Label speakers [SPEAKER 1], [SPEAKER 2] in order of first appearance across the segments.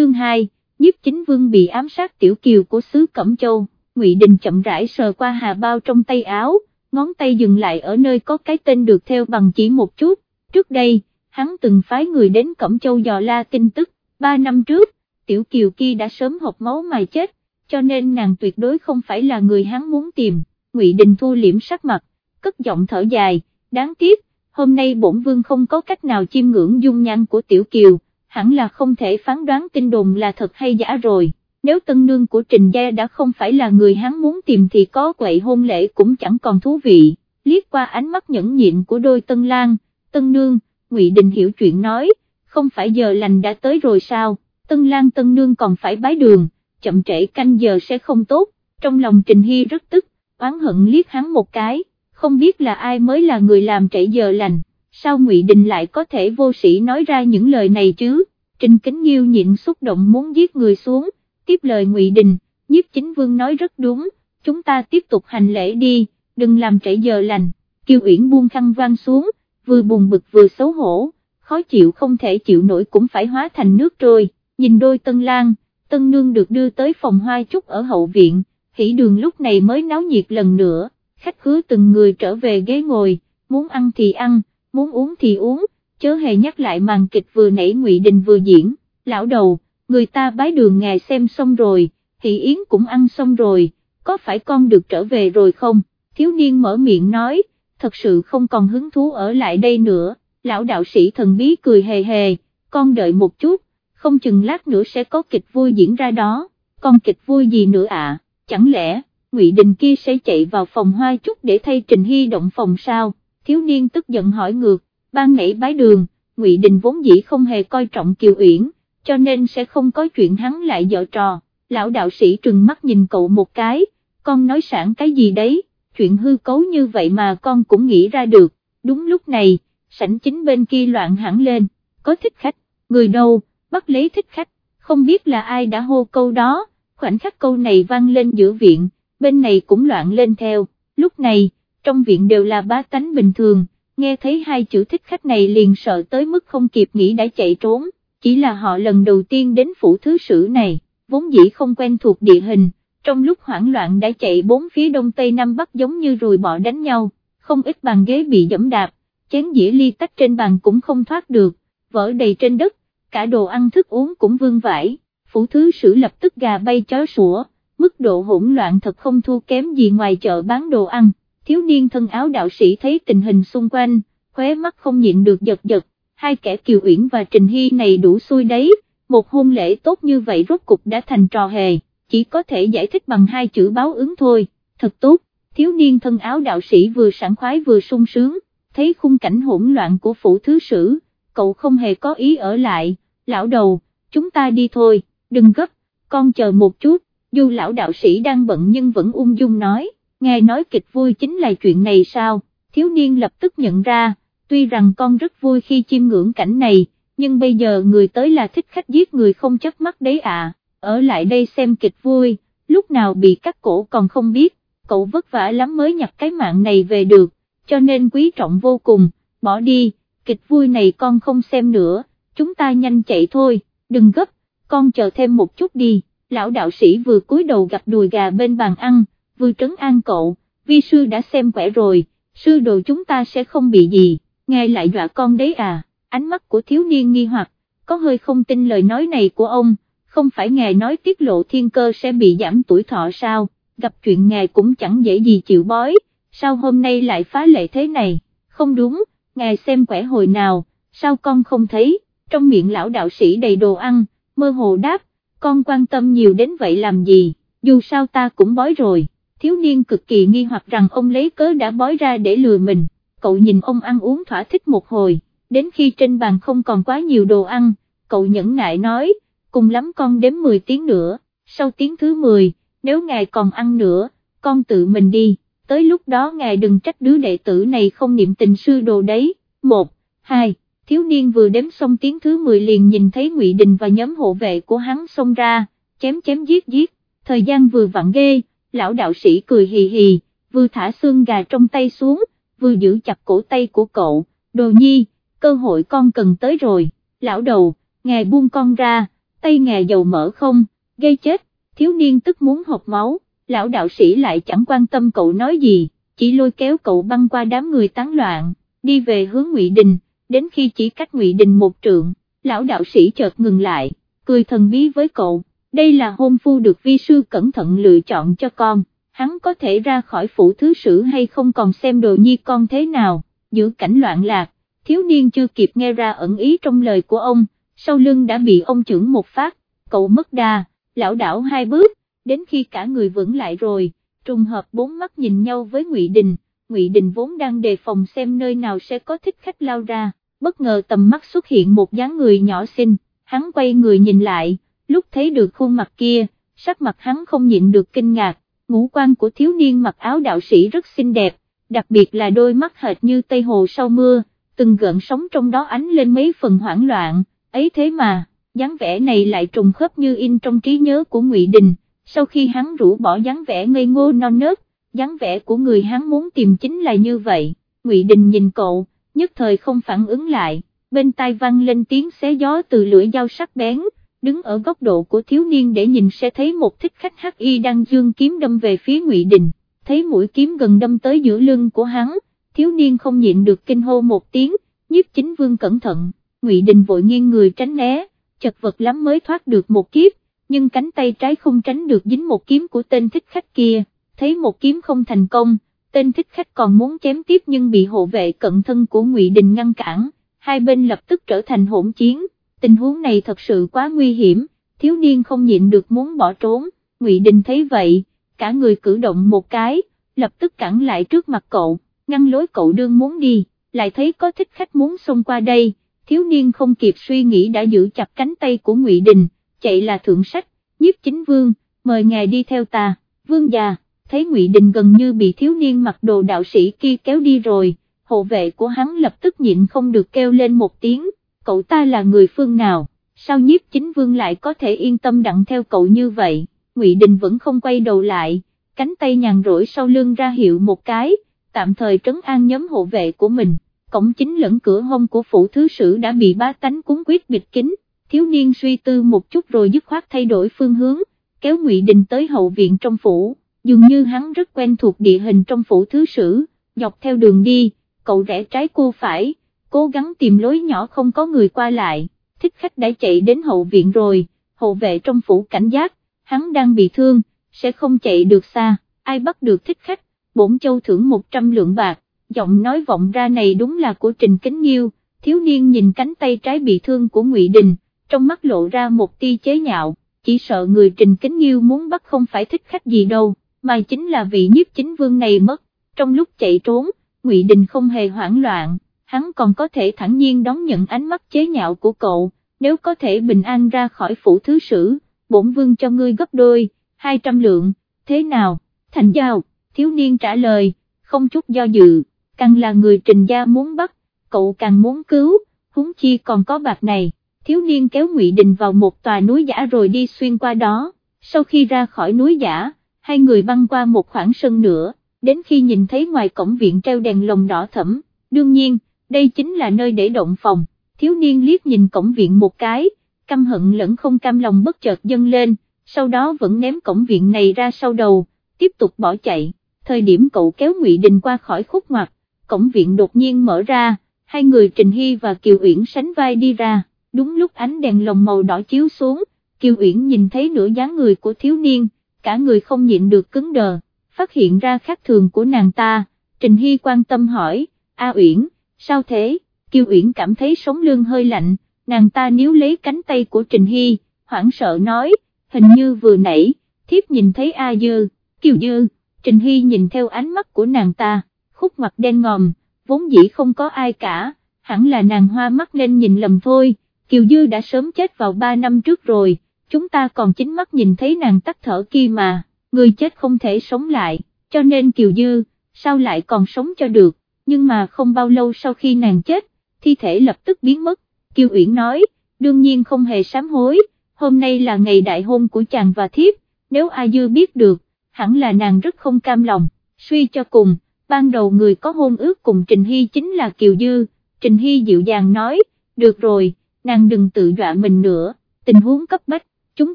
[SPEAKER 1] chương 2, nhiếp chính vương bị ám sát tiểu kiều của xứ Cẩm Châu, Ngụy Đình chậm rãi sờ qua hà bao trong tay áo, ngón tay dừng lại ở nơi có cái tên được theo bằng chỉ một chút, trước đây, hắn từng phái người đến Cẩm Châu dò la tin tức, ba năm trước, tiểu kiều kia đã sớm hộp máu mà chết, cho nên nàng tuyệt đối không phải là người hắn muốn tìm, Ngụy Đình thu liễm sắc mặt, cất giọng thở dài, đáng tiếc, hôm nay bổn vương không có cách nào chiêm ngưỡng dung nhan của tiểu kiều, hẳn là không thể phán đoán tin đồn là thật hay giả rồi. Nếu tân nương của Trình Gia đã không phải là người hắn muốn tìm thì có quậy hôn lễ cũng chẳng còn thú vị, liếc qua ánh mắt nhẫn nhịn của đôi tân lang, tân nương, Ngụy Đình hiểu chuyện nói, không phải giờ lành đã tới rồi sao, tân lang tân nương còn phải bái đường, chậm trễ canh giờ sẽ không tốt, trong lòng Trình Hy rất tức, oán hận liếc hắn một cái, không biết là ai mới là người làm trễ giờ lành, sao Ngụy Đình lại có thể vô sĩ nói ra những lời này chứ, Trình Kính Nhiêu nhịn xúc động muốn giết người xuống, tiếp lời Ngụy Đình, nhiếp chính vương nói rất đúng, chúng ta tiếp tục hành lễ đi, đừng làm trễ giờ lành, Kiều Uyển buông khăn vang xuống, vừa buồn bực vừa xấu hổ, khó chịu không thể chịu nổi cũng phải hóa thành nước trôi, nhìn đôi tân lang, tân nương được đưa tới phòng hoa trúc ở hậu viện, hỉ đường lúc này mới náo nhiệt lần nữa, khách khứa từng người trở về ghế ngồi, muốn ăn thì ăn, muốn uống thì uống, chớ hề nhắc lại màn kịch vừa nãy Ngụy Đình vừa diễn, lão đầu, người ta bái đường ngài xem xong rồi, hỷ yến cũng ăn xong rồi, có phải con được trở về rồi không, thiếu niên mở miệng nói, thật sự không còn hứng thú ở lại đây nữa, lão đạo sĩ thần bí cười hề hề, con đợi một chút, không chừng lát nữa sẽ có kịch vui diễn ra đó, Con kịch vui gì nữa ạ, chẳng lẽ, Ngụy Đình kia sẽ chạy vào phòng hoa chút để thay Trình Hy động phòng sao, thiếu niên tức giận hỏi ngược, ban nãy bái đường, Ngụy Đình vốn dĩ không hề coi trọng Kiều Uyển, cho nên sẽ không có chuyện hắn lại dở trò, lão đạo sĩ trừng mắt nhìn cậu một cái, con nói sẵn cái gì đấy, chuyện hư cấu như vậy mà con cũng nghĩ ra được, đúng lúc này, sảnh chính bên kia loạn hẳn lên, có thích khách, người đâu, bắt lấy thích khách, không biết là ai đã hô câu đó, khoảnh khắc câu này vang lên giữa viện, bên này cũng loạn lên theo, lúc này, trong viện đều là bá tánh bình thường, nghe thấy hai chữ thích khách này liền sợ tới mức không kịp nghĩ đã chạy trốn, chỉ là họ lần đầu tiên đến phủ thứ sử này, vốn dĩ không quen thuộc địa hình, trong lúc hoảng loạn đã chạy bốn phía đông tây nam bắc giống như rùi bọ đánh nhau, không ít bàn ghế bị dẫm đạp, chén dĩa ly tách trên bàn cũng không thoát được, vỡ đầy trên đất, cả đồ ăn thức uống cũng vương vãi, phủ thứ sử lập tức gà bay chó sủa, mức độ hỗn loạn thật không thua kém gì ngoài chợ bán đồ ăn, thiếu niên thân áo đạo sĩ thấy tình hình xung quanh, khóe mắt không nhịn được giật giật, hai kẻ Kiều Uyển và Trình Hy này đủ xui đấy, một hôn lễ tốt như vậy rốt cục đã thành trò hề, chỉ có thể giải thích bằng hai chữ báo ứng thôi, thật tốt, thiếu niên thân áo đạo sĩ vừa sảng khoái vừa sung sướng, thấy khung cảnh hỗn loạn của phủ thứ sử, cậu không hề có ý ở lại, lão đầu, chúng ta đi thôi, đừng gấp, con chờ một chút, dù lão đạo sĩ đang bận nhưng vẫn ung dung nói, nghe nói kịch vui chính là chuyện này sao, thiếu niên lập tức nhận ra, tuy rằng con rất vui khi chiêm ngưỡng cảnh này, nhưng bây giờ người tới là thích khách giết người không chấp mắt đấy à, ở lại đây xem kịch vui, lúc nào bị cắt cổ còn không biết, cậu vất vả lắm mới nhặt cái mạng này về được, cho nên quý trọng vô cùng, bỏ đi, kịch vui này con không xem nữa, chúng ta nhanh chạy thôi, đừng gấp, con chờ thêm một chút đi, lão đạo sĩ vừa cúi đầu gặp đùi gà bên bàn ăn, vừa trấn an cậu, vi sư đã xem khỏe rồi, sư đồ chúng ta sẽ không bị gì ngài lại dọa con đấy à, ánh mắt của thiếu niên nghi hoặc, có hơi không tin lời nói này của ông, không phải ngài nói tiết lộ thiên cơ sẽ bị giảm tuổi thọ sao, gặp chuyện ngài cũng chẳng dễ gì chịu bói, sao hôm nay lại phá lệ thế này, không đúng, ngài xem quẻ hồi nào, sao con không thấy, trong miệng lão đạo sĩ đầy đồ ăn, mơ hồ đáp, con quan tâm nhiều đến vậy làm gì, dù sao ta cũng bói rồi, thiếu niên cực kỳ nghi hoặc rằng ông lấy cớ đã bói ra để lừa mình. Cậu nhìn ông ăn uống thỏa thích một hồi, đến khi trên bàn không còn quá nhiều đồ ăn, cậu nhẫn nại nói, cùng lắm con đếm 10 tiếng nữa, sau tiếng thứ 10, nếu ngài còn ăn nữa, con tự mình đi, tới lúc đó ngài đừng trách đứa đệ tử này không niệm tình sư đồ đấy, 1, 2, thiếu niên vừa đếm xong tiếng thứ 10 liền nhìn thấy Ngụy Đình và nhóm hộ vệ của hắn xông ra, chém chém giết giết, thời gian vừa vặn ghê, lão đạo sĩ cười hì hì, vừa thả xương gà trong tay xuống, vừa giữ chặt cổ tay của cậu, đồ nhi, cơ hội con cần tới rồi, lão đầu, ngài buông con ra, tay ngài dầu mỡ không, gây chết, thiếu niên tức muốn hộp máu, lão đạo sĩ lại chẳng quan tâm cậu nói gì, chỉ lôi kéo cậu băng qua đám người tán loạn, đi về hướng Ngụy Đình, đến khi chỉ cách Ngụy Đình một trượng, lão đạo sĩ chợt ngừng lại, cười thần bí với cậu, đây là hôn phu được vi sư cẩn thận lựa chọn cho con, hắn có thể ra khỏi phủ thứ sử hay không còn xem đồ nhi con thế nào, giữa cảnh loạn lạc, thiếu niên chưa kịp nghe ra ẩn ý trong lời của ông, sau lưng đã bị ông trưởng một phát, cậu mất đà, lão đảo hai bước, đến khi cả người vững lại rồi, trùng hợp bốn mắt nhìn nhau với Ngụy Đình, Ngụy Đình vốn đang đề phòng xem nơi nào sẽ có thích khách lao ra, bất ngờ tầm mắt xuất hiện một dáng người nhỏ xinh, hắn quay người nhìn lại, lúc thấy được khuôn mặt kia, sắc mặt hắn không nhịn được kinh ngạc, ngũ quan của thiếu niên mặc áo đạo sĩ rất xinh đẹp, đặc biệt là đôi mắt hệt như tây hồ sau mưa, từng gợn sóng trong đó ánh lên mấy phần hoảng loạn, ấy thế mà, dáng vẻ này lại trùng khớp như in trong trí nhớ của Ngụy Đình, sau khi hắn rũ bỏ dáng vẻ ngây ngô non nớt, dáng vẻ của người hắn muốn tìm chính là như vậy, Ngụy Đình nhìn cậu, nhất thời không phản ứng lại, bên tai vang lên tiếng xé gió từ lưỡi dao sắc bén, đứng ở góc độ của thiếu niên để nhìn sẽ thấy một thích khách hắc y đang dương kiếm đâm về phía Ngụy Đình, thấy mũi kiếm gần đâm tới giữa lưng của hắn, thiếu niên không nhịn được kinh hô một tiếng, nhiếp chính vương cẩn thận, Ngụy Đình vội nghiêng người tránh né, chật vật lắm mới thoát được một kiếp, nhưng cánh tay trái không tránh được dính một kiếm của tên thích khách kia, thấy một kiếm không thành công, tên thích khách còn muốn chém tiếp nhưng bị hộ vệ cận thân của Ngụy Đình ngăn cản, hai bên lập tức trở thành hỗn chiến, tình huống này thật sự quá nguy hiểm, thiếu niên không nhịn được muốn bỏ trốn, Ngụy Đình thấy vậy, cả người cử động một cái, lập tức cản lại trước mặt cậu, ngăn lối cậu đương muốn đi, lại thấy có thích khách muốn xông qua đây, thiếu niên không kịp suy nghĩ đã giữ chặt cánh tay của Ngụy Đình, chạy là thượng sách, nhiếp chính vương, mời ngài đi theo ta, vương già, thấy Ngụy Đình gần như bị thiếu niên mặc đồ đạo sĩ kia kéo đi rồi, hộ vệ của hắn lập tức nhịn không được kêu lên một tiếng, cậu ta là người phương nào, sao nhiếp chính vương lại có thể yên tâm đặng theo cậu như vậy, Ngụy Đình vẫn không quay đầu lại, cánh tay nhàn rỗi sau lưng ra hiệu một cái, tạm thời trấn an nhóm hộ vệ của mình, cổng chính lẫn cửa hông của phủ thứ sử đã bị ba tánh cúng quyết bịt kín, thiếu niên suy tư một chút rồi dứt khoát thay đổi phương hướng, kéo Ngụy Đình tới hậu viện trong phủ, dường như hắn rất quen thuộc địa hình trong phủ thứ sử, dọc theo đường đi, cậu rẽ trái cô phải, cố gắng tìm lối nhỏ không có người qua lại, thích khách đã chạy đến hậu viện rồi, hộ vệ trong phủ cảnh giác, hắn đang bị thương, sẽ không chạy được xa, ai bắt được thích khách, bổn châu thưởng 100 lượng bạc, giọng nói vọng ra này đúng là của Trình Kính Nghiêu, thiếu niên nhìn cánh tay trái bị thương của Ngụy Đình, trong mắt lộ ra một tia chế nhạo, chỉ sợ người Trình Kính Nghiêu muốn bắt không phải thích khách gì đâu, mà chính là vị nhiếp chính vương này mất, trong lúc chạy trốn, Ngụy Đình không hề hoảng loạn, hắn còn có thể thẳng nhiên đón nhận ánh mắt chế nhạo của cậu, nếu có thể bình an ra khỏi phủ thứ sử, bổn vương cho ngươi gấp đôi, 200 lượng, thế nào, thành giao, thiếu niên trả lời, không chút do dự, càng là người trình gia muốn bắt, cậu càng muốn cứu, huống chi còn có bạc này, thiếu niên kéo Ngụy Đình vào một tòa núi giả rồi đi xuyên qua đó, sau khi ra khỏi núi giả, hai người băng qua một khoảng sân nữa, đến khi nhìn thấy ngoài cổng viện treo đèn lồng đỏ thẫm, đương nhiên, đây chính là nơi để động phòng, thiếu niên liếc nhìn cổng viện một cái, căm hận lẫn không cam lòng bất chợt dâng lên, sau đó vẫn ném cổng viện này ra sau đầu, tiếp tục bỏ chạy, thời điểm cậu kéo Ngụy Đình qua khỏi khúc ngoặt, cổng viện đột nhiên mở ra, hai người Trình Hy và Kiều Uyển sánh vai đi ra, đúng lúc ánh đèn lồng màu đỏ chiếu xuống, Kiều Uyển nhìn thấy nửa dáng người của thiếu niên, cả người không nhịn được cứng đờ, phát hiện ra khác thường của nàng ta, Trình Hy quan tâm hỏi, A Uyển, sao thế, Kiều Uyển cảm thấy sống lưng hơi lạnh, nàng ta níu lấy cánh tay của Trình Hy, hoảng sợ nói, hình như vừa nãy, thiếp nhìn thấy A Dư, Kiều Dư, Trình Hy nhìn theo ánh mắt của nàng ta, khúc mặt đen ngòm, vốn dĩ không có ai cả, hẳn là nàng hoa mắt nên nhìn lầm thôi, Kiều Dư đã sớm chết vào 3 năm trước rồi, chúng ta còn chính mắt nhìn thấy nàng tắt thở kia mà, người chết không thể sống lại, cho nên Kiều Dư, sao lại còn sống cho được, nhưng mà không bao lâu sau khi nàng chết, thi thể lập tức biến mất, Kiều Uyển nói, đương nhiên không hề sám hối, hôm nay là ngày đại hôn của chàng và thiếp, nếu A Dư biết được, hẳn là nàng rất không cam lòng, suy cho cùng, ban đầu người có hôn ước cùng Trình Hy chính là Kiều Dư, Trình Hy dịu dàng nói, được rồi, nàng đừng tự dọa mình nữa, tình huống cấp bách, chúng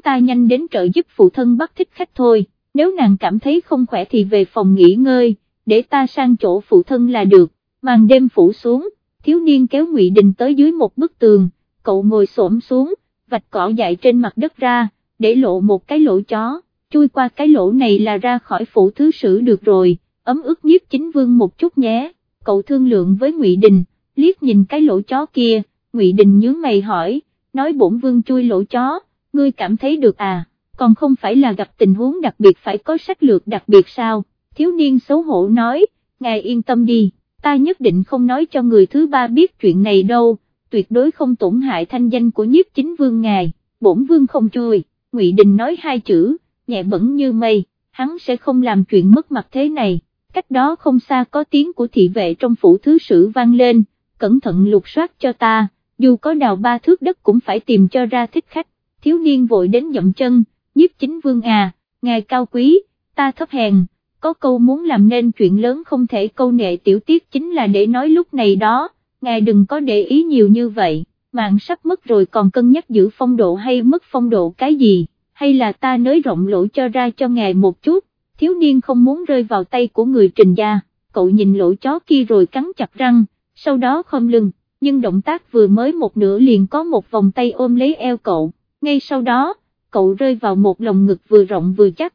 [SPEAKER 1] ta nhanh đến trợ giúp phụ thân bắt thích khách thôi, nếu nàng cảm thấy không khỏe thì về phòng nghỉ ngơi, để ta sang chỗ phụ thân là được, màn đêm phủ xuống, thiếu niên kéo Ngụy Đình tới dưới một bức tường, cậu ngồi xổm xuống, vạch cỏ dại trên mặt đất ra, để lộ một cái lỗ chó, chui qua cái lỗ này là ra khỏi phủ thứ sử được rồi, ấm ức nhiếp chính vương một chút nhé, cậu thương lượng với Ngụy Đình, liếc nhìn cái lỗ chó kia, Ngụy Đình nhướng mày hỏi, nói bổn vương chui lỗ chó, ngươi cảm thấy được à, còn không phải là gặp tình huống đặc biệt phải có sách lược đặc biệt sao, thiếu niên xấu hổ nói, ngài yên tâm đi, ta nhất định không nói cho người thứ ba biết chuyện này đâu, tuyệt đối không tổn hại thanh danh của nhiếp chính vương ngài, bổn vương không chui, Ngụy Đình nói hai chữ, nhẹ bẩn như mây, hắn sẽ không làm chuyện mất mặt thế này, cách đó không xa có tiếng của thị vệ trong phủ thứ sử vang lên, cẩn thận lục soát cho ta, dù có đào ba thước đất cũng phải tìm cho ra thích khách, thiếu niên vội đến dậm chân, nhiếp chính vương à, ngài cao quý, ta thấp hèn, có câu muốn làm nên chuyện lớn không thể câu nệ tiểu tiết chính là để nói lúc này đó, ngài đừng có để ý nhiều như vậy, mạng sắp mất rồi còn cân nhắc giữ phong độ hay mất phong độ cái gì, hay là ta nới rộng lỗ cho ra cho ngài một chút, thiếu niên không muốn rơi vào tay của người trình gia, cậu nhìn lỗ chó kia rồi cắn chặt răng, sau đó khom lưng, nhưng động tác vừa mới một nửa liền có một vòng tay ôm lấy eo cậu, ngay sau đó, cậu rơi vào một lồng ngực vừa rộng vừa chắc,